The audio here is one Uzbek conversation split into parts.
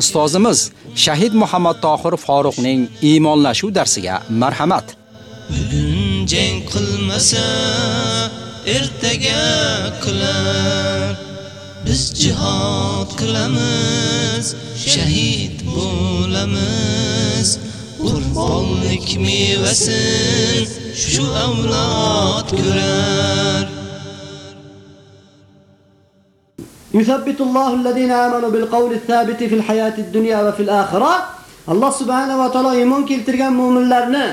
Ustozimiz Shahid Muhammad Tohir Faruqning iymonlashuv darsiga marhamat. Bugun jang qilmasa ertaga qilar. Biz jihad qilamiz shahid bo'lamiz. Urfonlik mevasin shu avlod ko'rar. يثبت الله الذين آمنوا بالقول الثابت في الحياة الدنيا وفي الآخرة الله سبحانه وتعالى iymon keltirgan mu'minlarni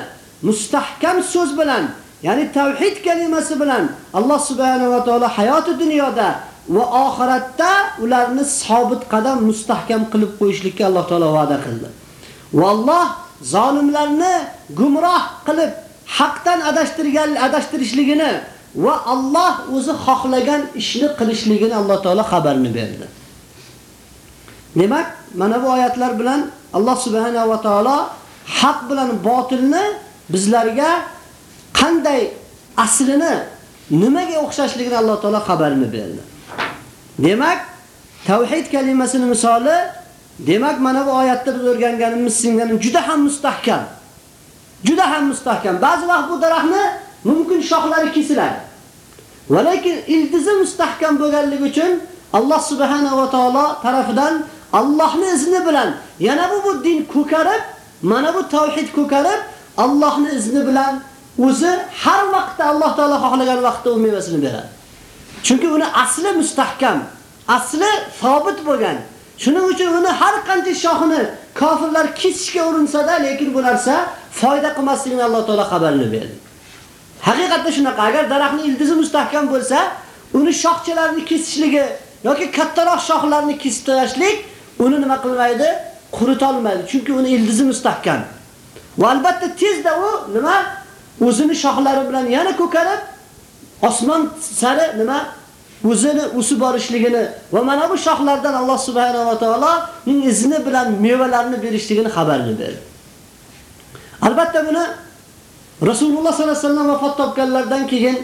mustahkam so'z bilan, ya'ni tavhid kalimasi bilan Alloh subhanahu va taolo hayoti dunyoda va oxiratda ularni sobit qadam mustahkam qilib qo'yishlikka Alloh taolo va'da qildi. Va Alloh zolimlarni gumroh qilib haqdan adashtirgan adashtirishligini va Alloh o'zi xohlagan ishni qilishligini Alloh taolo xabarini berdi. Demak, mana bu oyatlar bilan Alloh subhanahu va taolo haq bilan botilni bizlarga qanday aslini nimaga o'xshashligini Alloh taolo xabarini berdi. Demak, tavhid kalimasining misoli demak mana bu oyatda biz o'rganganimiz singani juda ham mustahkam. Juda ham mustahkam. Ba'zi vaqt bu daraxtni mumkin shoxlari kesiladi. Va lekin ildizi mustahkam bo'lganligi uchun Alloh subhanahu va taolo tarafidan Allohning izni bilan yana bu bu din ko'karib, mana bu tauhid ko'karib, Allohning izni bilan o'zi har vaqtda Alloh taolo xohlagan vaqtda u mevasini beradi. Chunki uni asli mustahkam, asli sobit bo'lgan. Shuning uchun uni har qancha shoxini kofirlar kesishga urinsa-da, lekin bu narsa foyda qilmasligini Alloh taolo xabarini berdi. Haqiqatda shunaqa, agar daraxtning ildizi mustahkam bo'lsa, uni shoxchalarini kesishligi yoki kattaroq shoxlarini kesib tashlashlik uni nima qilmaydi? Qurita olmaydi, chunki uni ildizi mustahkam. Va albatta tezda u nima? O'zini shoxlari bilan yana ko'karib, osmon sari nima? O'zini o'sib borishligini va mana bu shoxlardan Alloh subhanahu va taoloning izni bilan mevalarni berishligini xabarini berdi. Albatta buni Rasululloh sollallohu alayhi vasallam vafot topganlardan keyin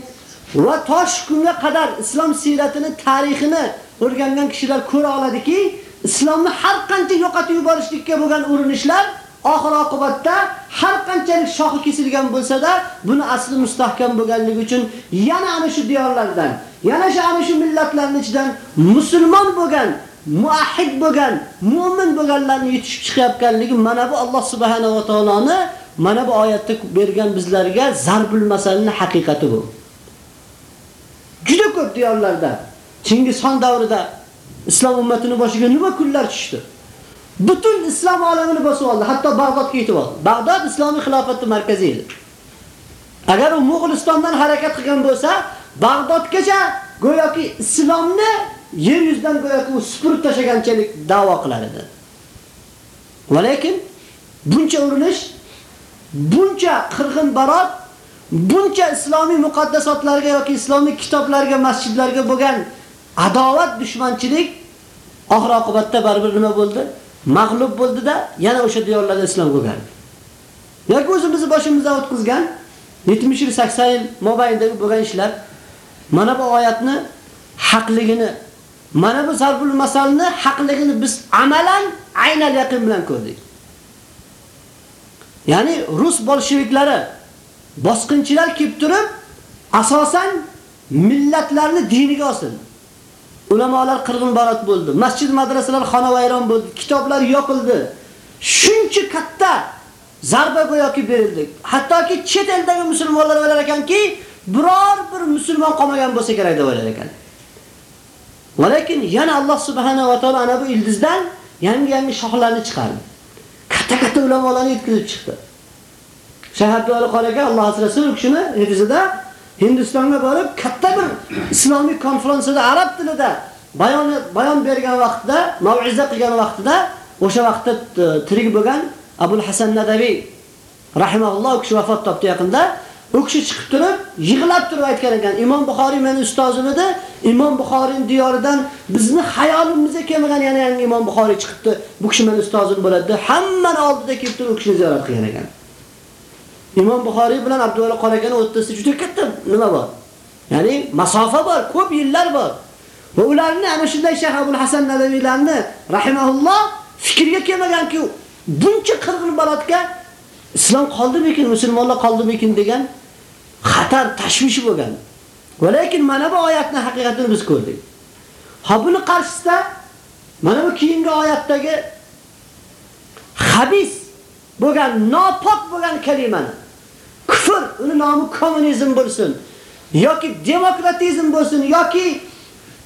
va tosh kunga qadar islom siyratini, tarixini o'rgangan kishilar ko'ra oladiki, islomni har qancha yo'qotib yuborishlikka bo'lgan urinishlar oxir oqibatda har qanchalik shoxi kesilgan bo'lsa-da, buni asli mustahkam bo'lganligi uchun yana ana shu diyorlardan, yana shu ana shu millatlarning ichidan musulmon bo'lgan, muahid bo'lgan, mu'min bo'lganlarni yetishib chiqayotganligi mana bu Alloh subhanahu va taoloni mana bu oyatda bergan bizlarga zarbul masalning haqiqati bu. Juda ko'p diyorlarda Chingizxon davrida islom ummatini boshiga nima kunlar tushdi? Butun islom olamini bosib oldi, hatto Bag'dodga yetib oldi. Bag'dod islomiy xilofatning markazi edi. Agar u Mo'g'ulistondan harakat qilgan bo'lsa, Bag'dodgacha go'yoki islomni yer yuzidan go'yoki supurib tashaganchalik da'vo qilar edi. Lekin buncha urinish buncha qirg'in barot, buncha islomiy muqaddasotlarga yoki islomiy kitoblarga, masjidlarga bo'lgan adovat, dushmanchilik oxir oqibatda baribir nima bo'ldi? Mag'lub bo'ldida yana o'sha diyorlarda islom ko'kardi. Yoki o'zimizni boshimizdan o'tkazgan 70 yil, 80 yil mobaynidagi bo'lgan ishlar mana bu oyatni haqligini, mana bu zarbul masalni haqligini biz amalan aynal yaqin bilan ko'rdik. Ya'ni rus bolsheviklari bosqinchilar kelib turib, asosan millatlarni diniga osildi. Ulamolar qirg'in barot bo'ldi. Masjid, madrasalar xonavayron bo'ldi, kitoblar yoqildi. Shuncha katta zarba go'yoki berildi. Hattoki chet eldagi musulmonlar o'ylar ekanki, biror bir musulmon qolmagan bo'lsa kerak deb o'ylar ekan. Lekin yana Alloh subhanahu va taolo ana bu ildizdan yangi-yangi shoxlarni chiqardi. Katta-katta ulamolarni yetkazib chiqdi. Shahadoli qoraga Alloh rasuli kishini hifzida Hindistonga borib katta bir islomiy konferensiyada arab tilida bayon bayon bergan vaqtida, mav'iza qilgan vaqtida o'sha vaqtda e, tirik bo'lgan Abul Hasan Nadaviy rahimahulloh kishi vafot topdi yaqinda. U kishi chiqib turib, yig'lab turib aytgan ekan, Imom Buxoriy meni ustozim edi. Imom Buxoriyning diyoridan bizni xayolimizga kelmagan yana yangi Imom Buxoriy chiqibdi. Bu kishi meni ustozim bo'ladi. Hammani oldida kelib turib u kishini ziyorat qilgan ekan. Imom Buxoriy bilan Abdullo Qoragan o'rtasida juda katta nima bor? Ya'ni masofa bor, ko'p yillar bor. Va ularni ana shunday Shayx Abul Hasan Nadaviylarni rahimahulloh fikrga kelmaganki, buncha qirg'in balotga islom qoldimikin, musulmonlar qoldimikin degan xatar tashvishi bo'lgan. Lekin mana bu oyatning haqiqatini biz ko'rdik. Ha buni qarshisida mana bu keyingi oyatdagi xabis bo'lgan, nopok bo'lgan kalimani kufr, uni nomi kommunizm bo'lsin yoki demokratizm bo'lsin yoki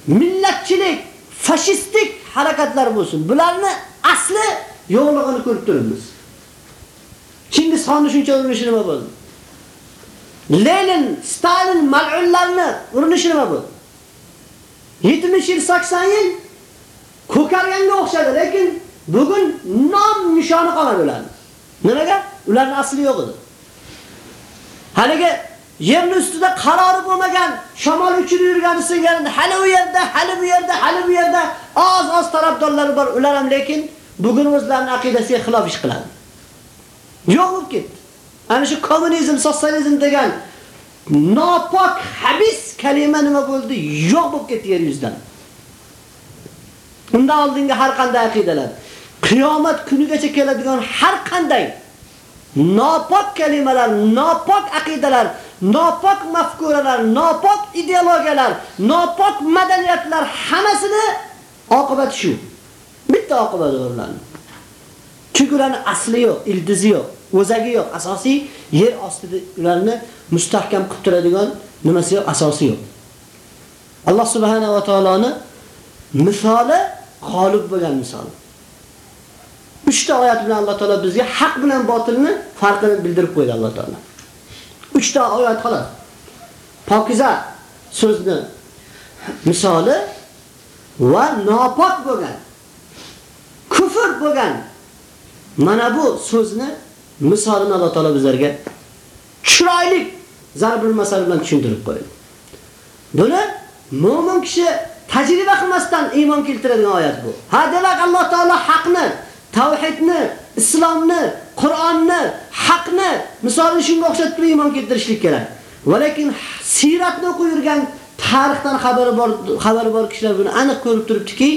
millatchilik, fashistik harakatlar bo'lsin. Bularni asli yo'qligini ko'rib turibmiz. Chinggiz xonni shuncha urinishi nima bo'ldi? Lenin, Stalin mal'unlarni urinishi nima bu? 70 yil, 80 yil ko'karganga o'xshadi, lekin bugun nom nishoni qoladi ularning. Nimaga? Ularning asli yo'q edi. Haligi yerni ustida qarori bo'lmagan, shamol uchib yurgani singari hali u yerda, hali bu yerda, hali bu yerda oz-oz tarafdorlari bor. Ular ham lekin bugun o'zlarining aqidasiga xilof ish qiladi. Yo'q bo'lib ketdi. Ana shu kommunizm, sotsializm degan nopok, habis kalima nima bo'ldi? Yo'q bo'lib ketdi yer yuzidan. Undan oldingi har qanday aqidalar, qiyomat kunigacha keladigan har qanday nopok kalimalar, nopok aqidalar, nopok mafkuralar, nopok ideologiyalar, nopok madaniyatlar hammasini oqibati shu. Bitta oqibati ularning. Chunki ularning asli yo'q, ildizi yo'q, o'zagi yo'q, asosiy yer ostida ularni mustahkam qilib turadigan nimasi yo'q, asosi yo'q. Alloh subhanahu va taoloni misoli g'olib bo'lgan misol. 3 ta oyat bilan Alloh taolo bizga haq bilan botilni farqini bildirib qo'ydi Alloh taolo. 3 ta oyat xolos. Pokiza so'zni misoli va nopok bo'lgan kufr bo'lgan mana bu so'zni misolini Alloh taolo bizlarga chiroyli zarbul masal bilan tushuntirib qo'ydi. Buni mu'min kishi tajriba qilmasdan iymon keltiradigan oyat bu. Ha demak Alloh taolo haqni tavhidni, islomni, Qur'onni, haqni misolini shunga o'xshatib iymon keltirishlik kerak. Va lekin siratni o'qib yurgan tarixdan xabari bor, xabari bor kishilar buni aniq ko'rib turibdiki,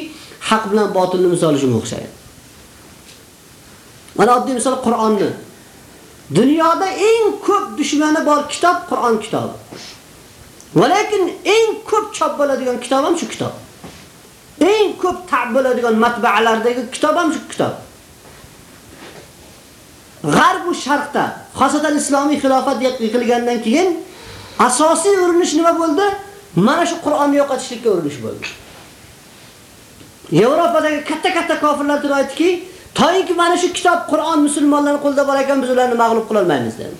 haq bilan botilni misoli shunga o'xshaydi. Mana oddiy misol Qur'onni. Dunyoda eng ko'p dushmani bor kitob Qur'on kitobi. Va lekin eng ko'p chop bo'ladigan kitob ham shu kitob. Eng ko'p ta'b bo'ladigan matbaalardagi kitob ham shu kitob. G'arb va sharqda, xosatan islomiy xilofat yiqilgandan keyin asosiy urinish nima bo'ldi? Mana shu Qur'onni yo'qotishlikka urinish bo'ldi. Yevropadagi katta-katta kofirlar turib aytdiki, to'yinki mana shu kitob Qur'on musulmonlarning qo'lida bor ekan, biz ularni mag'lub qila olmaymiz dedi.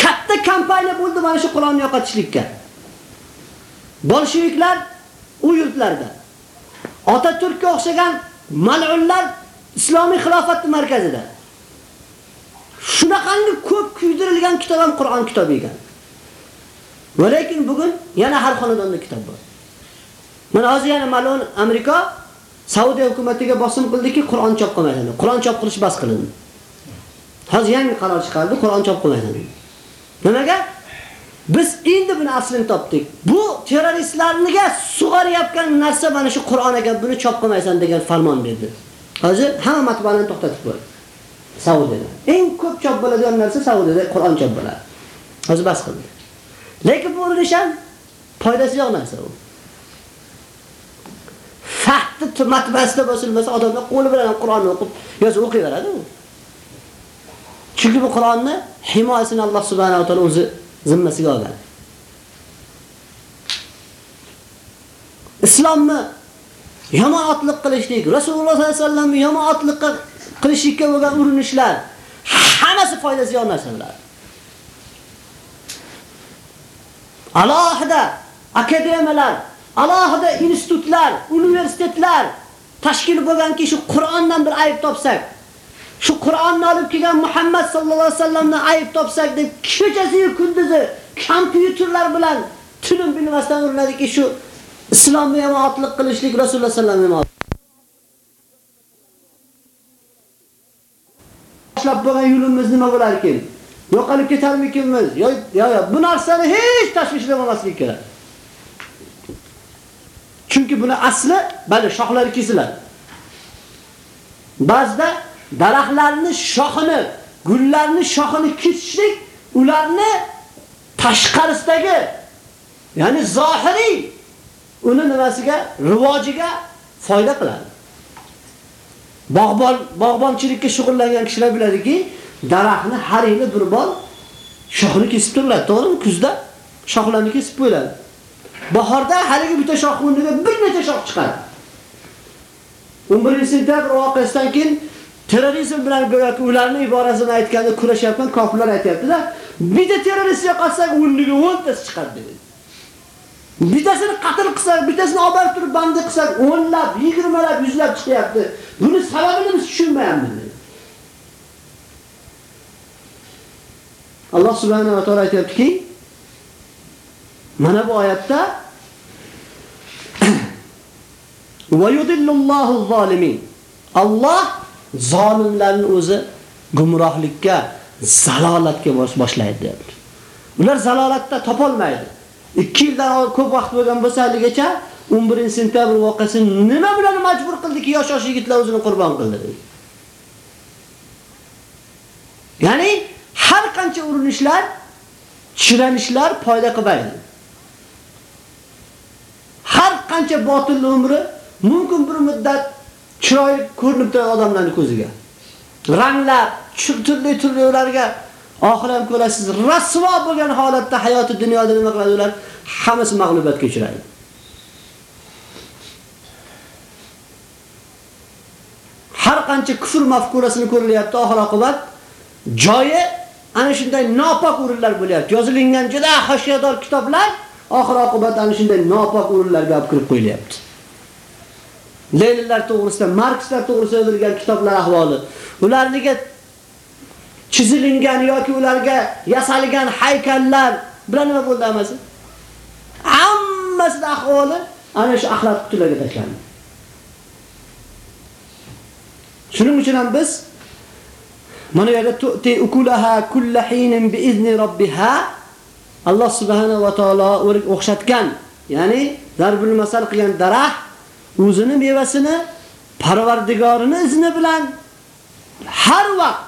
Katta kampaniya bo'ldi mana shu Qur'onni yo'qotishlikka. Bolsheviklar u yurtlarda Otaturkka o'xshagan mal'unlar islomiy xilofatning markazida. Shunaqangi ko'p kuydirilgan kitob ham Qur'on kitobi ekan. Va lekin bugun yana har xonadonda kitob bor. Mana hozir yana mal'un Amerika Saudiya hukumatiga bosim qildiki, Qur'on chop qilmaydi. Qur'on chop qilish bas qilindi. Hozir yangi qaror chiqardi, Qur'on chop qilmaydi. Nimaga? Biz endi buni aslini topdik. Bu terroristlarga sug'arayotgan narsa mana shu Qur'on ekan, buni chop qilmaysan degan farmon berdi. Hozir hamma matbaani to'xtatib qo'ydi. Saudiyada. Eng ko'p chop bo'ladigan narsa Saudiyada Qur'on chop bo'ladi. Hozir bas qildi. Lekin bu urinish foydasi yo'q narsa u. shartni matbaasida bosilmasa odamlar qo'li bilan Qur'onni o'qib, yozib o'qiyveradi u. Chunki bu Qur'onni himoyasini Alloh subhanahu va taolo o'zi zimmasiga olgan. Islomni yomon otliq qilishlik, Rasululloh sollallohu alayhi vasallamni yomon otliq qilishlikka bo'lgan urinishlar hammasi foydasi yo'q narsalar. Alohida akademiyalar, alohida institutlar, universitetlar tashkil bo'lganki, shu Qur'ondan bir ayb topsak, shu Qur'onni olib kelgan Muhammad sallallohu alayhi vasallamni ayb topsak deb kechasi kunduzi kompyuterlar bilan tilim bilmasdan urinadiki shu islomga jamoatlik qilishlik Rasululloh sallallohu alayhi vasallam boshlab bo'lgan yo'limiz nima bo'lar ekan? Yo'qolib ketarmikinmiz? Yo, yo, yo, bu narsani hech tashvishlanmaslik kerak. Chunki buni asli, bali shoxlari kesiladi. Ba'zida daraxtlarning shoxini, gullarning shoxini kesishlik ularni tashqarisidagi, ya'ni zohiriy uni nimasiga, rivojiga foyda qiladi. Bog'bon, bog'bonchilikka shug'ullangan kishilar biladiki, daraxtni har yili bir bor shoxini kesib turiladi, to'g'rimi? Kuzda shoxlarni kesib qo'yiladi. Bahorda haligi bitta shox o'rniga bir necha shox chiqadi. 11 sentabr voqeasidan keyin terrorizm bilan go'yoki ularning iborasini aytganda kurashayotgan kofirlar aytayapti-da, bitta terrorist yo'qotsak o'rniga 10 tasi chiqadi dedi. Bittasini qatl qilsak, bittasini olib turib bandi qilsak, o'nlab, 20 lab, 100 lab chiqyapti. Buni sababini biz tushunmayapmiz. Alloh subhanahu va taolo aytayaptiki, mana bu oyatda va yudillullohu zolimin. Alloh zolimlarni o'zi gumrohlikka, zalolatga boshlaydi deyapti. Ular zalolatda topolmaydi. 2 yildan ko'p vaqt bo'lgan bo'lsa haligacha 11-sentabr voqeasi nima bilan majbur qildiki yosh-yosh yigitlar o'zini qurbon qildi. Ya'ni har qancha urinishlar, chiranishlar foyda qilmaydi. Qancha botil umri mumkin bir muddat chiroyli ko'rinib turgan odamlarning ko'ziga. Ranglar, turli-turli ularga oxiram ko'rasiz, rasvo bo'lgan holatda hayoti dunyoda nima qiladi ular? Hammasi mag'lubiyatga uchraydi. Har qancha kufr mafkurasini ko'rilyapti oxir oqibat joyi ana shunday nopok o'rinlar bo'lyapti. Yozilgan juda xashiyador kitoblar oxir oqibat ana shunday nopok o'rinlarga olib kirib qo'yilyapti. Leninlar to'g'risida, Markslar to'g'risida yozilgan kitoblar ahvoli. Ularniga chizilingan yoki ularga yasalgan haykallar bilan nima bo'ldi hammasi? Hammasida ahvoli ana shu axlat qutilarga tashlandi. Shuning uchun ham biz mana yerda tu'ti ukulaha kullahin bi izni robbiha Alloh subhanahu va taolo o'xshatgan, ya'ni zarbul masal qilgan daraxt o'zini mevasini Parvardigorining izni bilan har vaqt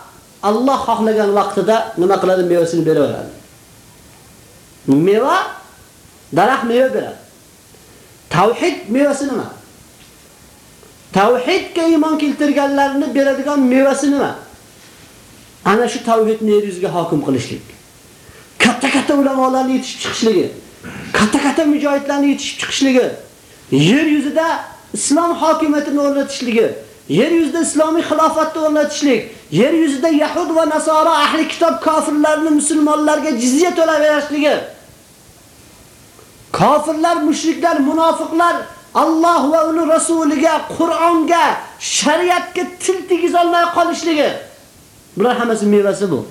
Alloh xohlagan vaqtida nima qiladi mevasini beraveradi. Meva daraxt meva beradi. Tavhid mevasi nima? Tavhidga iymon keltirganlarni beradigan mevasi nima? Ana shu tavhidni yer yuziga hokim qilishlik. Katta-katta ulamolarning yetishib chiqishligi, katta-katta mujohidlarning yetishib chiqishligi, yer yuzida islom hokimiyatini o'rnatishligi, yer yuzida islomiy xilofatni o'rnatishlik, yer yuzida yahud va nasoro ahli kitob kofirlarni musulmonlarga jizya to'laverishligi. Kofirlar, mushriklar, munofiqlar Alloh va uning rasuliga, Qur'onga, shariatga til tegizolmay qolishligi. Bular hammasi mevasi bu.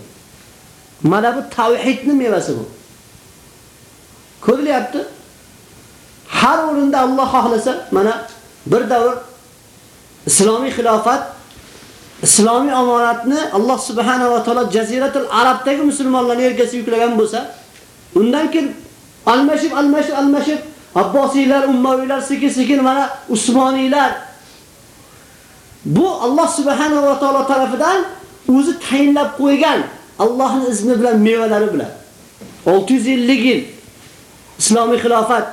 Mana bu tavhidning mevasi bu. Ko'rilyapti? Har o'rinda Alloh xohlasa, mana bir davr islomiy xilofat islomiy omonatni Alloh subhanahu va taolo jaziratul arabdagi musulmonlarning yelkasiga yuklagan bo'lsa, undan keyin almashib almashib almashib Abbosiylar, Ummaviylar, sekin-sekin mana Usmoniylar bu Alloh subhanahu va taolo tarafidan o'zi tayinlab qo'ygan Allohning izni bilan mevalari bilan. 650 yil islomiy xilofat.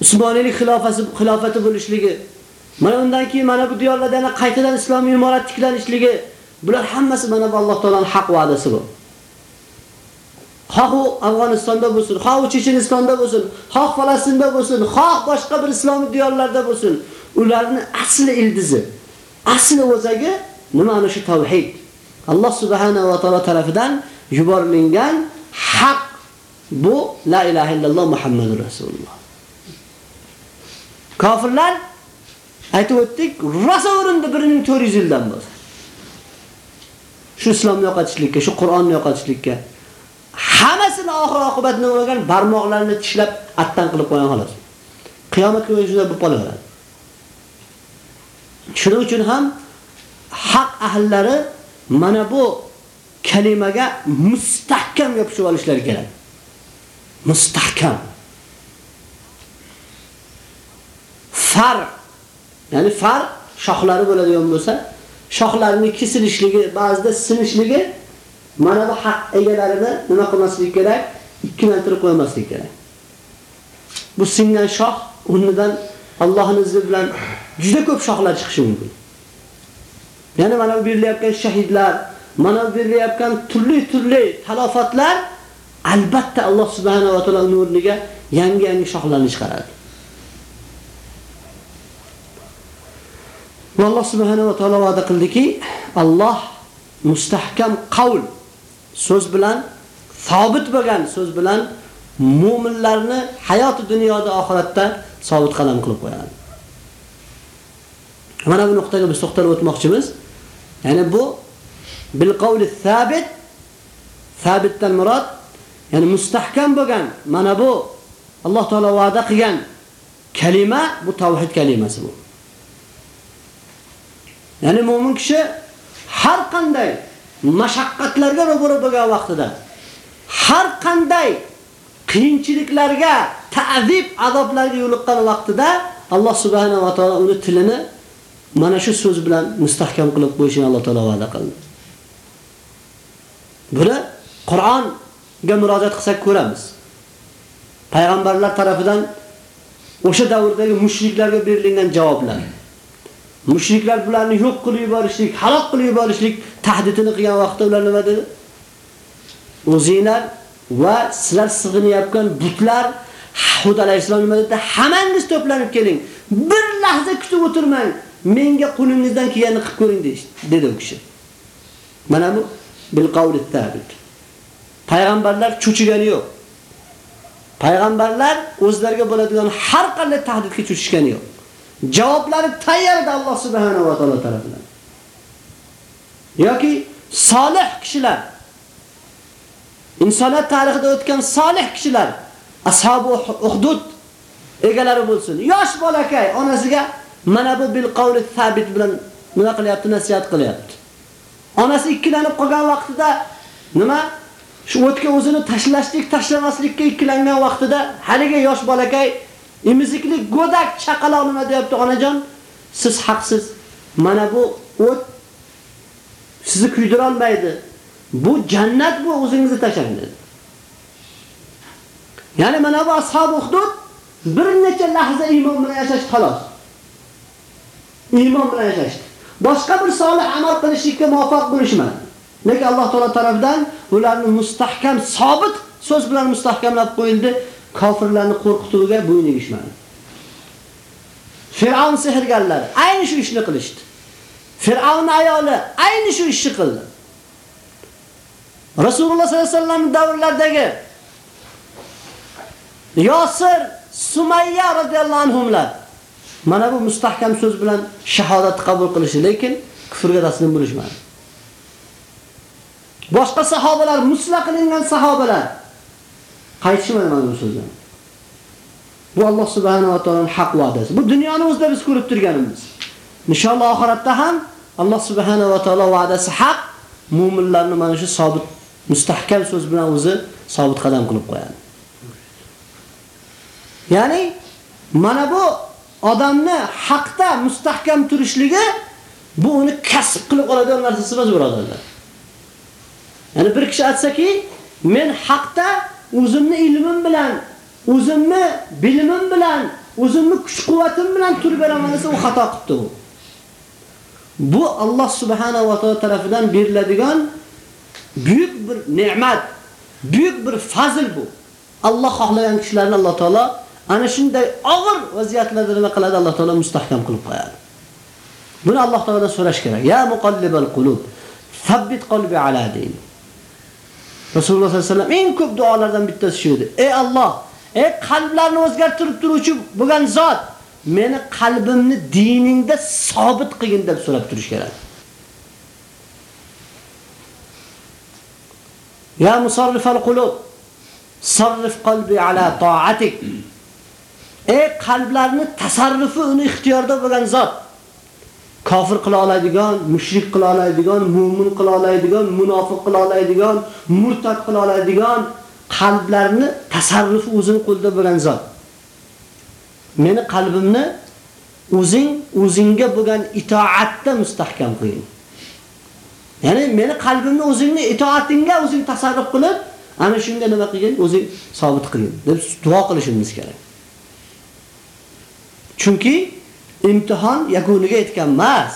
Usmoniylik xilofasi xilofati bo'lishligi. Mana undan keyin mana bu diyorlarda yana qaytadan islomiy imorat tiklanishligi, bular hammasi mana bu Alloh taolaning haq va'dasi bu. Xoh u Afg'onistonda bo'lsin, xoh u Chechenistonda bo'lsin, xoh Falastinda bo'lsin, xoh boshqa bir islomiy diyorlarda bo'lsin, ularning asli ildizi, asli o'zagi nima ana shu tavhid. Alloh subhanahu va taolo tarafidan yuborilgan haq bu la ilaha illalloh Muhammadur rasululloh. Kofirlar Aytib o'tdik, rosa o'rinda 1400 yildan bo'lsa. Shu islomni yo'qotishlikka, shu Qur'onni yo'qotishlikka hammasini oxir oqibat nima bo'lgan? Barmoqlarini tishlab, attan qilib qo'ygan xolos. kuni shunday bo'lib qolaveradi. Shuning uchun ham haq ahllari mana bu kalimaga mustahkam yopishib olishlari kerak. Mustahkam. Far, ya'ni far shoxlari bo'ladigan bo'lsa, shoxlarining kesilishligi, ba'zida sinishligi mana bu haq egalarini nima qilmaslik kerak? Ikkilantirib qo'ymaslik kerak. Bu singan shox o'rnidan Allohning izni bilan juda ko'p shoxlar chiqishi mumkin. Ya'ni mana bu berilayotgan shahidlar, mana bu berilayotgan turli-turli talofatlar albatta Alloh subhanahu va taolo nuriga yangi-yangi shoxlarni chiqaradi. Va Alloh subhanahu va taolo va'da qildiki, Alloh mustahkam qaul so'z bilan sabit bo'lgan so'z bilan mu'minlarni hayoti dunyoda oxiratda sobit qadam qilib qo'yadi. Mana bu nuqtaga biz to'xtalib o'tmoqchimiz. Ya'ni bu bil qawli sabit sabitdan murod ya'ni mustahkam bo'lgan mana bu Alloh taolo va'da qilgan kalima bu tavhid kalimasi bu. Ya'ni mu'min kishi har qanday mashaqqatlarga ro'baro bo'lgan vaqtida har qanday qiyinchiliklarga, ta'zib, azoblarga yo'liqqan vaqtida Alloh subhanahu va taolo uni tilini mana shu so'z bilan mustahkam qilib qo'yishini Alloh taolo va'da qildi. Buni Qur'onga murojaat qilsak ko'ramiz. Payg'ambarlar tomonidan o'sha davrdagi mushriklarga berilgan javoblar. Mushriklar bularni yo'q qilib yuborishlik, halok qilib yuborishlik tahdidini qilgan vaqtda ular nima dedi? O'zinglar va sizlar sig'inayotgan butlar Hud alayhisalom nima dedi? Hammangiz to'planib keling. Bir lahza kutib o'tirmang. Menga qo'lingizdan kelganini qilib ko'ring dedi u kishi. Mana bu bil qawli tabit. Payg'ambarlar cho'chigani yo'q. Payg'ambarlar o'zlariga bo'ladigan har qanday tahdidga cho'chishgani yo'q. Javoblari tayyor edi Alloh subhanahu va taolo tomonidan. yoki solih kishilar insoniyat tarixida o'tgan solih kishilar ashabu uhdud egalari bo'lsin. Yosh bolakay onasiga mana bu bil qavli sabit bilan nima qilyapti, nasihat qilyapti. Onasi ikkilanib qolgan vaqtida nima? Shu o'tga o'zini tashlashlik, tashlamaslikka ikkilangan vaqtida haliga yosh bolakay imizikli go'dak chaqaloq nima deyapti, onajon? Siz haqsiz. Mana bu o't sizni kuydira olmaydi. Bu jannat bu o'zingizni tashlang dedi. Ya'ni mana bu ashab hudud bir necha lahza iymon bilan yashash xolos. Iymon bilan yashashdi. Boshqa bir solih amal qilishlikka muvaffaq bo'lishmadi. Lekin Alloh taolo tomonidan ularni mustahkam, sobit so'z bilan mustahkamlab qo'yildi. Kofirlarni qo'rqituvga bo'yin egishmadi. Fir'avn sehrgarlari ayni shu ishni qilishdi. Fir'avn ayoli ayni shu ishni qildi. Rasululloh sollallohu alayhi vasallam davrlaridagi Yosir, Sumayya radhiyallohu anhumlar mana bu mustahkam so'z bilan shahodatni qabul qilishi, lekin kufrga taslim bo'lishmadi. Boshqa sahobalar, musla qilingan sahobalar qaytishmadi mana bu so'zdan. Bu Alloh subhanahu va taoloning haq va'dasi. Bu dunyoni o'zida biz ko'rib turganimiz. Inshaalloh oxiratda ham Alloh subhanahu va taolo va'dasi haq, mu'minlarni mana shu sobit mustahkam so'z bilan o'zi sobit qadam qilib qo'yadi. Ya'ni mana bu odamni haqda mustahkam turishligi bu uni kasb qilib oladigan narsasi emas, birodarlar. Ya'ni bir kishi aytsaki, men haqda o'zimni ilmim bilan, o'zimni bilimim bilan, o'zimni kuch-quvvatim bilan turib beraman desa, u xato qildi u. Bu Alloh subhanahu va taolo tomonidan beriladigan buyuk bir ne'mat, buyuk bir fazl bu. Alloh xohlagan kishilarni Alloh taolo ana shunday og'ir vaziyatlarda nima qiladi? Alloh taolo mustahkam qilib qo'yadi. Buni Alloh taoladan so'rash kerak. Ya muqallibal qulub, sabbit qalbi ala din. Rasululloh sollallohu alayhi vasallam eng ko'p duolardan bittasi shu edi. Ey Alloh, ey qalblarni o'zgartirib turuvchi bo'lgan zot, meni qalbimni diningda sobit qilgin deb so'rab turish kerak. Ya musarrifal qulub, sarrif qalbi ala ta'atik. Ey qalblarni tasarrufi uni ixtiyorda bo'lgan zot. Kofir qila oladigan, mushrik qila oladigan, mu'min qila oladigan, munofiq qila oladigan, murtad qila oladigan qalblarni tasarrufi o'zini qo'lida bo'lgan zot. Meni qalbimni o'zing o'zingga bo'lgan itoatda mustahkam qiling. Ya'ni meni qalbimni o'zingni itoatingga o'zing tasarruf qilib, ana shunga nima qilgin? O'zing sobit qilgin deb duo qilishimiz kerak. Chunki imtihon yakuniga yetgan emas.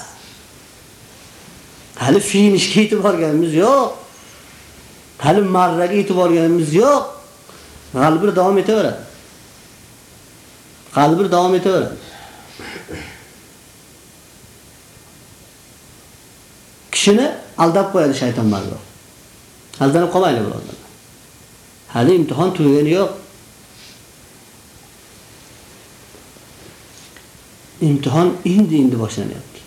Hali finishga yetib borganimiz yo'q. Hali marraga yetib borganimiz yo'q. Qalbir davom etaveradi. Qalbir davom etaveradi. Kishini aldab qo'yadi shayton marra. Aldanib qolmaydi birodar. Hali imtihon tugagani yo'q. Imtihon endi-endi boshlanyapti.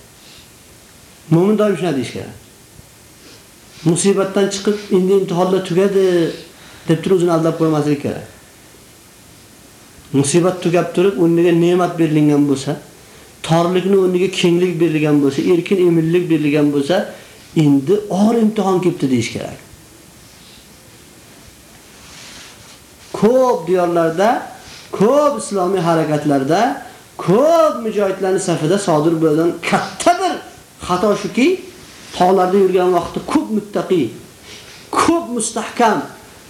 Mo'min doim shunday deyish kerak. Musibatdan chiqib endi imtihonlar tugadi deb turib o'zini aldab qo'ymaslik kerak. Musibat tugab turib o'rniga ne'mat berilgan bo'lsa, torlikni o'rniga kenglik berilgan bo'lsa, erkin emillik berilgan bo'lsa, endi og'ir imtihon kelibdi deyish kerak. Ko'p diyorlarda, ko'p islomiy harakatlarda ko'p mujohidlarning safida sodir bo'lgan katta bir xato shuki, tog'larda yurgan vaqtda ko'p muttaqi, ko'p mustahkam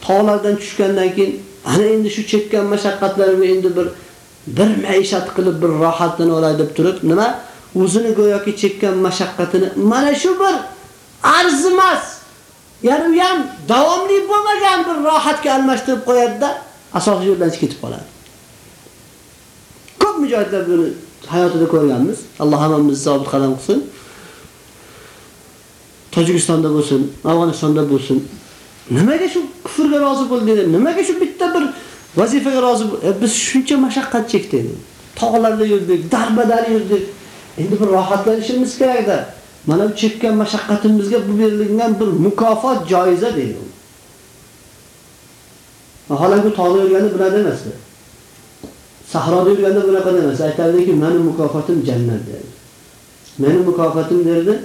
tog'lardan tushgandan keyin ana endi shu chekkan mashaqqatlarimga endi bir bir maishat qilib bir rohatdan olay deb turib, nima? O'zini go'yoki chekkan mashaqqatini mana shu bir arzimas, ya'ni u ham davomli bo'lmagan bir rohatga almashtirib qo'yadi-da, asosiy yo'ldan ketib qoladi. Ko'p mujohidlar buni hayotida ko'rganmiz. Alloh hammamizni sobit qadam qilsin. Tojikistonda bo'lsin, Afg'onistonda bo'lsin. Nimaga shu kufrga rozi bo'ldingiz? Nimaga shu bitta bir vazifaga rozi e, biz shuncha mashaqqat chekdik. Tog'larda yurdik, darbadar yurdik. Endi bir rohatlanishimiz kerakda Mana bu chekkan mashaqqatimizga bu berilgan bir mukofot joiza deydi. Vaholanki tog'da yurganda biladi emasdi. Sahroda yurganda bunaqa emas. Aytadiki, "Meni mukofotim jannat" dedi. Meni mukofotim derdi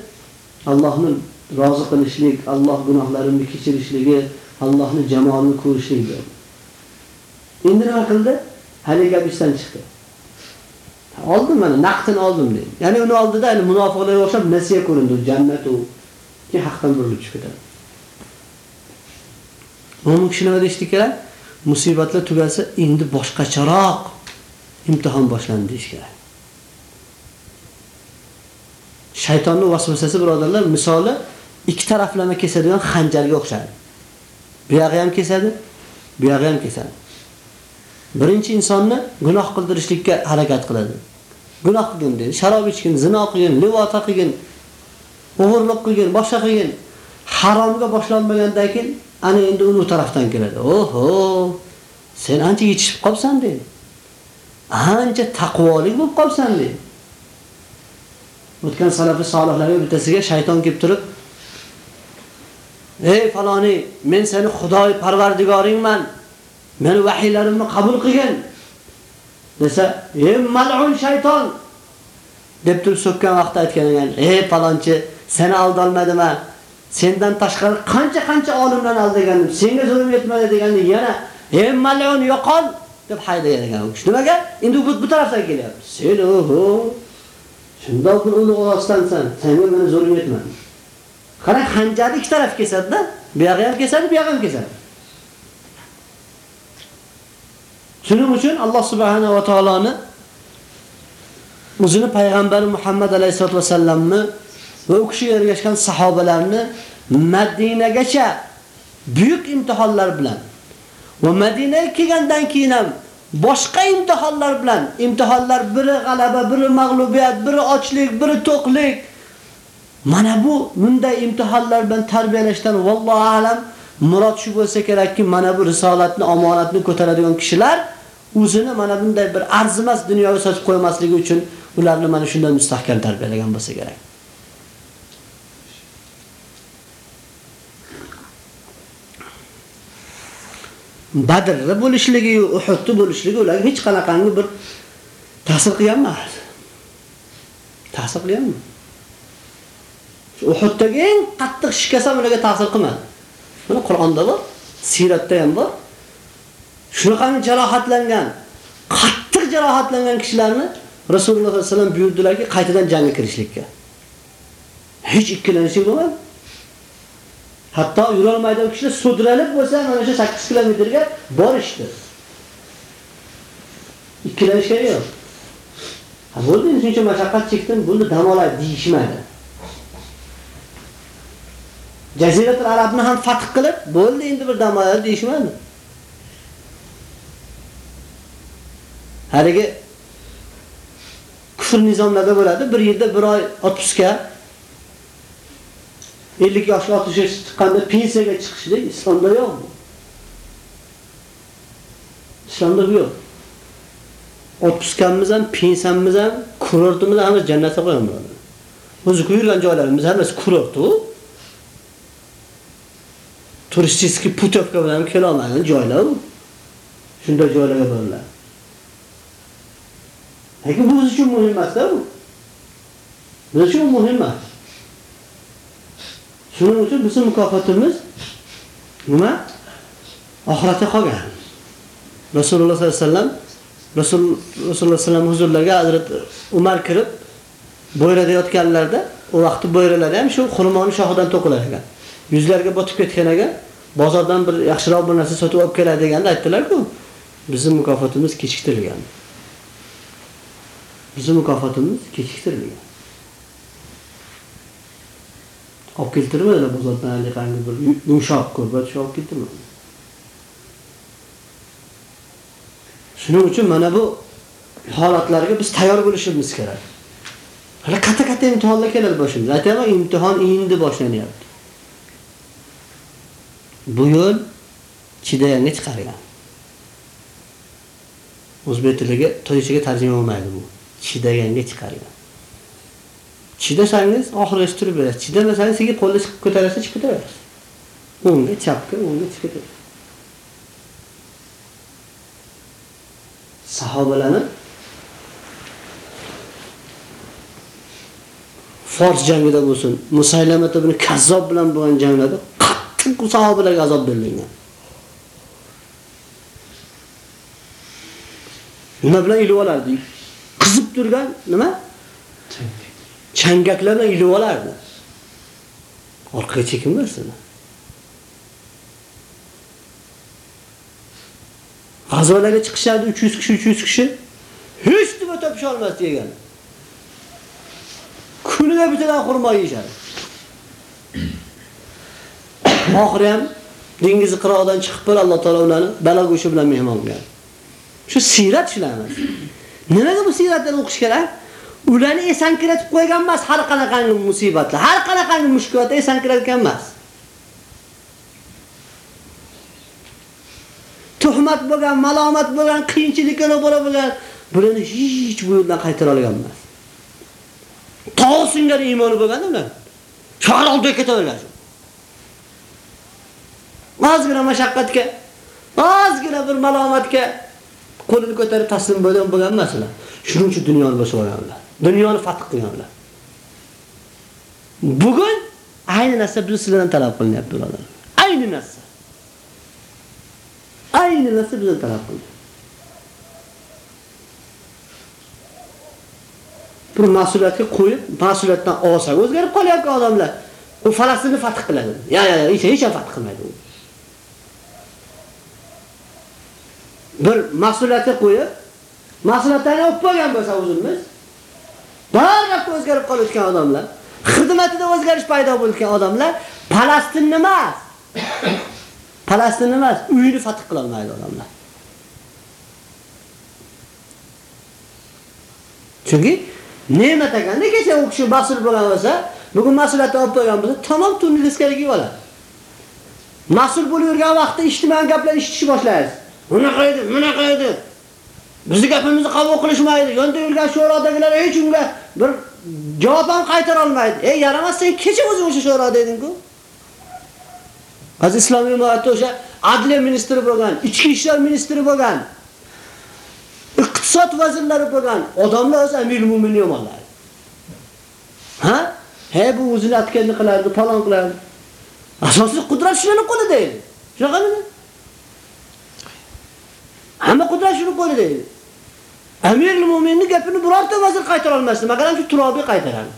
Allohning rozi qilishlik, Alloh gunohlarimni kechirishligi, Allohning jamolini ko'rishlik dedi. Endi nima qildi? Hali gap ishdan chiqdi. Oldim mana, naqdini oldim dedi. Ya'ni uni oldida hali munofiqlarga o'xshab nasiya ko'rindi, jannat u. Ki haqdan burilib chiqib ketadi. Mo'min kishi nima deyishdi kerak? Musibatlar tugasa, endi boshqacharoq imtihon boshlandi ishga shaytonni Shaytonning vasvasasi birodarlar misoli ikki taraflama kesadigan xanjarga o'xshaydi. Bu yog'i ham kesadi, bu yog'i ham kesadi. Birinchi insonni gunoh qildirishlikka harakat qiladi. Gunoh qilgin deydi, sharob ichgin, zino qilgin, livota qilgin, o'g'irlik qilgin, boshqa qilgin. Haromga boshlanmagandan keyin ana endi uni tarafdan keladi. Oho, sen ancha yetishib qolibsan deydi. Ancha taqvolik bo'lib qolsan deydi. O'tgan salafi solihlarga bittasiga shayton kelib turib, "Ey faloni, men seni Xudoy parvardigoringman. Meni vahiylarimni qabul qilgin." desa, "Ey mal'un shayton" deb turib so'kkan vaqtda aytgan ekan, "Ey falonchi, seni aldolmadimmi? Sendan tashqari qancha-qancha olimlarni aldagandim. Senga zulm etmadi deganda yana, "Ey mal'un yo'qol" deb haydagan ekan u kishi. Nimaga? Endi bu, bu tarafdan kelyapti. Sen oho, shundoq bir ulug' orasidansan, senga meni zulm etma. Qarang, xanjarni ikki taraf kesadida Bu yog'i ham kesadi, bu yog'i ham kesadi. Shuning uchun Alloh subhanahu va taoloni o'zini payg'ambari Muhammad alayhisalotu vasallamni va u kishiga ergashgan sahobalarni Madinagacha buyuk imtihonlar bilan va Madinaga kelgandan keyin ham boshqa imtihonlar bilan, imtihonlar biri g'alaba, biri mag'lubiyat, biri ochlik, biri to'qlik. Mana bu bunday imtihonlar bilan tarbiyalashdan vallohu alam murod shu bo'lsa kerakki, mana bu risolatni, omonatni ko'taradigan kishilar o'zini mana bunday bir arzimas dunyoga sotib qo'ymasligi uchun ularni mana shunday mustahkam tarbiyalagan bo'lsa kerak. Badrda bo'lishligi, Uhudda bo'lishligi ularga hech qanaqangi bir ta'sir qilganmas. Ta'sir qilganmi? Uhuddagi eng qattiq shikast ularga ta'sir qilmadi. Buni Qur'onda bor, siratda ham bor. Shunaqangi jarohatlangan, qattiq jarohatlangan kishilarni Rasululloh sollallohu alayhi vasallam buyurdilarki, qaytadan jangga kirishlikka. Hech ikkilanishlik bo'lmadi. Hatto yurolmaydigan kishilar sudralib bo'lsa, mana shu 8 kilometrga borishdi. Ikkilanish kerak yo'q. Ha bo'ldi, shuncha mashaqqat chekdim, bo'ldi dam olay deyishmadi. Jaziratul Arabni ham fath qilib, bo'ldi endi bir dam olay deyishmadi. Haligi kufr nizomlarda bo'ladi, bir yilda bir oy otpuska 50 yoshga 60 yoshga chiqqanda pensiyaga chiqishlik islomda yo'q. Islomda bu yo'q. Otpuskamiz ham, pensiyamiz ham, kurortimiz ham jannatga qo'yamiz. O'zi yurgan joylarimiz hammasi kurort u. Turistik putovka bilan kela olmaydigan joylar u. Shunday joylarga boriladi. Lekin bu biz uchun muhim emas-da bu. Biz uchun muhim emas. Shuning uchun bizning mukofotimiz nima? Oxiratga qolgan. Rasululloh sollallohu alayhi vasallam Rasul Rasululloh sollallohu alayhi vasallam huzurlariga Hazrat Umar kirib bo'yrada yotganlarda, u vaqtda bo'yralar ham shu xurmoni shoxidan to'qilar ekan. Yuzlariga botib ketgan ekan, bozordan bir yaxshiroq bir narsa sotib olib keladi deganda aytdilar-ku, bizning mukofotimiz kechiktirilgan. Bizning mukofotimiz kechiktirilgan. Olib keltirmadilar bozordan allaqangi bir yumshoq ko'rbat shu olib keltirmadi. Shuning uchun mana bu holatlarga biz tayyor bo'lishimiz kerak. Hali katta-katta imtihonlar keladi boshimizga. Aytaman, imtihon endi boshlanyapti. Bu yo'l chidayanga chiqargan. O'zbek tiliga, toychaga tarjima bo'lmaydi bu. Chidaganga chiqargan. Chidasangiz oxirigacha turib berasiz. Chidamasangiz sekin qo'lni chiqib ko'tarasiz, chiqib ketaverasiz. O'ngga, chapga, o'ngga chiqib ketaverasiz. Sahobalarni Fors jangida bo'lsin, Musaylamat ibn Kazzob bilan bo'lgan janglarda qattiq sahobalarga azob berilgan. Nima bilan ilib olardi? Qizib turgan nima? Changaklar bilan ilib olardi. Orqaga chekinmasin. G'azolarga chiqishardi 300 kishi, 300 kishi. Hech nima topisha olmas degan. Kunida bittadan xurmo yeyishardi. Oxiri ham dengiz qirog'idan chiqib bir Alloh taolo ularni balo go'shi bilan mehmon qilgan. Shu sirat shularni. Nimaga bu siratlarni o'qish kerak? Ularni esankiratib qo'ygan emas har qanaqangi musibatlar, har qanaqangi mushkulotlar esankiratgan emas. Tuhmat bo'lgan, malomat bo'lgan, qiyinchiliklar bo'la bo'lgan, bularni hech bu yo'ldan qaytara olgan emas. Tog' singari iymoni bo'lgan ular. Shahar oldiga ketaveradi. Ozgina mashaqqatga, ozgina bir malomatga qo'lini ko'tarib taslim bo'lgan bo'lgan emas ular. Shuning uchun dunyoni bosib olganlar. Dunyoni fath qilganlar. Bugun ayni narsa biz sizlardan talab qilinyapti birodar. Ayni narsa. Ayni narsa bizdan talab qilinyapti. Bir mas'uliyatga qo'yib, mas'uliyatdan olsa o'zgarib qolayotgan odamlar. U Falastinni fath qiladi. Ya, ya, hech hech fath qilmaydi u. Bir mas'uliyatga qo'yib, mas'uliyatni olib qo'ygan bo'lsa o'zimiz, Barvaqt o'zgarib qolayotgan odamlar, xizmatida o'zgarish paydo bo'lgan odamlar Falastinni emas. Falastinni emas, uyini fath qila olmaydi odamlar. Chunki ne'mat ekanda kecha u kishi mas'ul bo'lgan bo'lsa, bugun mas'uliyatni olib qo'ygan bo'lsa, tamom tunni riskariga oladi. Mas'ul bo'lib yurgan vaqtda ijtimoiy gaplar eshitishni boshlaysiz. Bunaqa edi, bunaqa edi. Bizni gapimizni qabul qilishmaydi. Yonda yurgan sho'rodagilar hech bir javob ham qaytara olmaydi. Ey, yaramas sen kecha o'zing o'sha sho'roda eding-ku. Aziz islomiy imoratda o'sha adliya ministri bo'lgan, ichki ishlar ministri bo'lgan, iqtisod vazirlari bo'lgan odamlar o'z amir mu'min yomonlar. Ha? He bu o'zini atganini qilardi, falon qilardi. Asosiy qudrat shularning qo'lida edi. Shunaqami? Hamma qudrat shuni qo'lida edi. Amirul mu'minning gapini birorta vazir qaytara olmasdi, magaram shu Turobiy qaytaradi.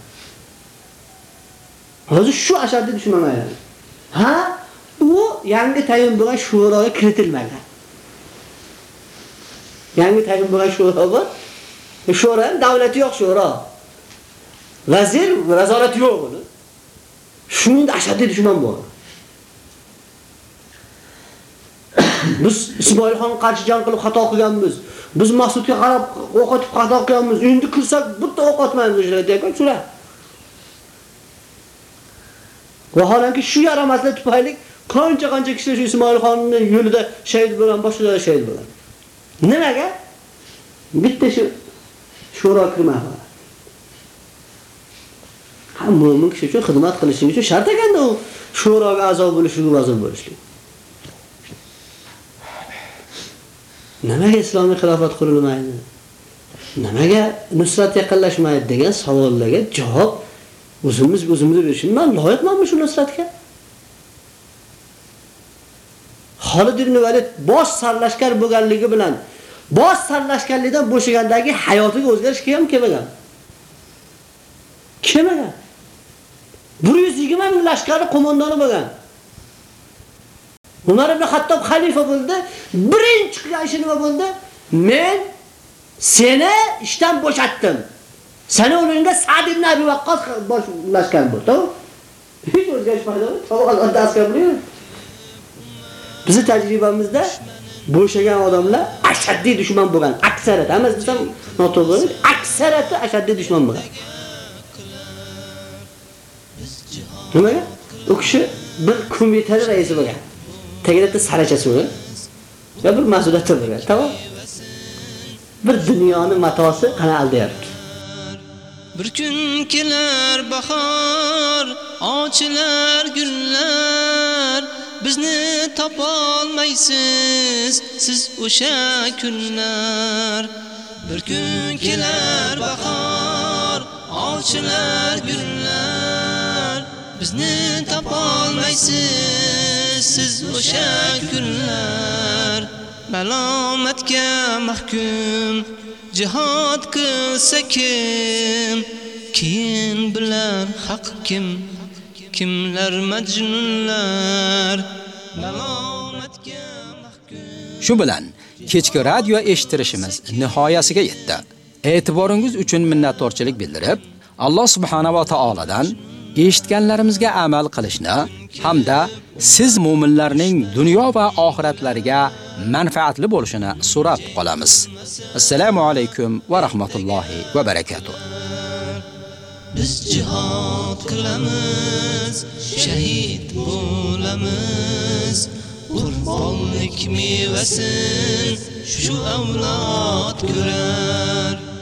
Hozir shu ashaddi tushunmayman. Ha? U yangi tayin bo'lgan shuroga kiritilmagan. Yangi tayin bo'lgan shuro bor. Shuro davlati yo'q shuro. Vazir nazorati yo'q uni. Shuning ashaddiy dushman bor. Biz Ismoilxon qarshi jang qilib xato qilganmiz. Biz Mas'udga qarab o'qotib xato qilganmiz. Endi kirsak bitta o'qotmaymiz o'shalarga deyapman, shular. Vaholanki shu yaramaslar tufayli qancha-qancha kishilar shu Ismoilxonning yo'lida shahid bo'lgan, boshqalar shahid bo'lgan. Nimaga? Bitta shu shura kirmadi. Ha, mu'min kishi uchun xizmat qilishi uchun shart ekanda u shuroga a'zo bo'lishi, vazir bo'lishi. Nimaga islomiy xilofat qurilmaydi? Nimaga nusrat yaqinlashmaydi degan savollarga javob o'zimiz o'zimizni berishim men loyiqmanmi shu nusratga? Xolid ibn Valid bosh sarlashkar bo'lganligi bilan bosh sarlashkarlikdan bo'shagandagi hayotiga o'zgarish kelgan kelmagan? Kelmagan. 120 ming lashkari qo'mondoni bo'lgan. Umar ibn Hattob xalifa bo'ldi. Birinchi qilgan ishi nima bo'ldi? Men seni ishdan bo'shatdim. Seni o'rningda Sa'd ibn Abi Waqqas bosh lashkar bo'ldi. To'g'ri? Hech o'zgarishmadi. To'g'ri, askar bo'lyapti. Bizi tajribamizda bo'shagan odamlar ashaddiy dushman bo'lgan. Aksariyat, hammasi desam noto'g'ri bo'ladi. Aksariyati ashaddiy dushman bo'lgan. Nimaga? U kishi bir qo'mitani raisi bo'lgan. Tagida saracha suvi. Va bir mas'uliyat bo'lgan. Tamom. Bir dunyoni matosi qana aldayapti. Bir kun kelar bahor, ochilar gullar, bizni topolmaysiz siz o'sha kunlar. Bir kun kelar bahor, ochilar gullar, bizni topolmaysiz siz o'sha kunlar. Malomatga mahkum jihad qilsa kim keyin bilar haq kim kimlar majnunlar malomatga mahkum Shu bilan kechki radio eshitirishimiz nihoyasiga yetdi. E'tiboringiz uchun minnatdorchilik bildirib, Alloh subhanahu va taoladan eshitganlarimizga amal qilishni hamda siz mu'minlarning dunyo va oxiratlariga manfaatli bo'lishini so'rab qolamiz. Assalomu alaykum va rahmatullohi va barakotuh. biz jihad qilamiz shahid bo'lamiz qurbonlik mevasin shu avlod ko'rar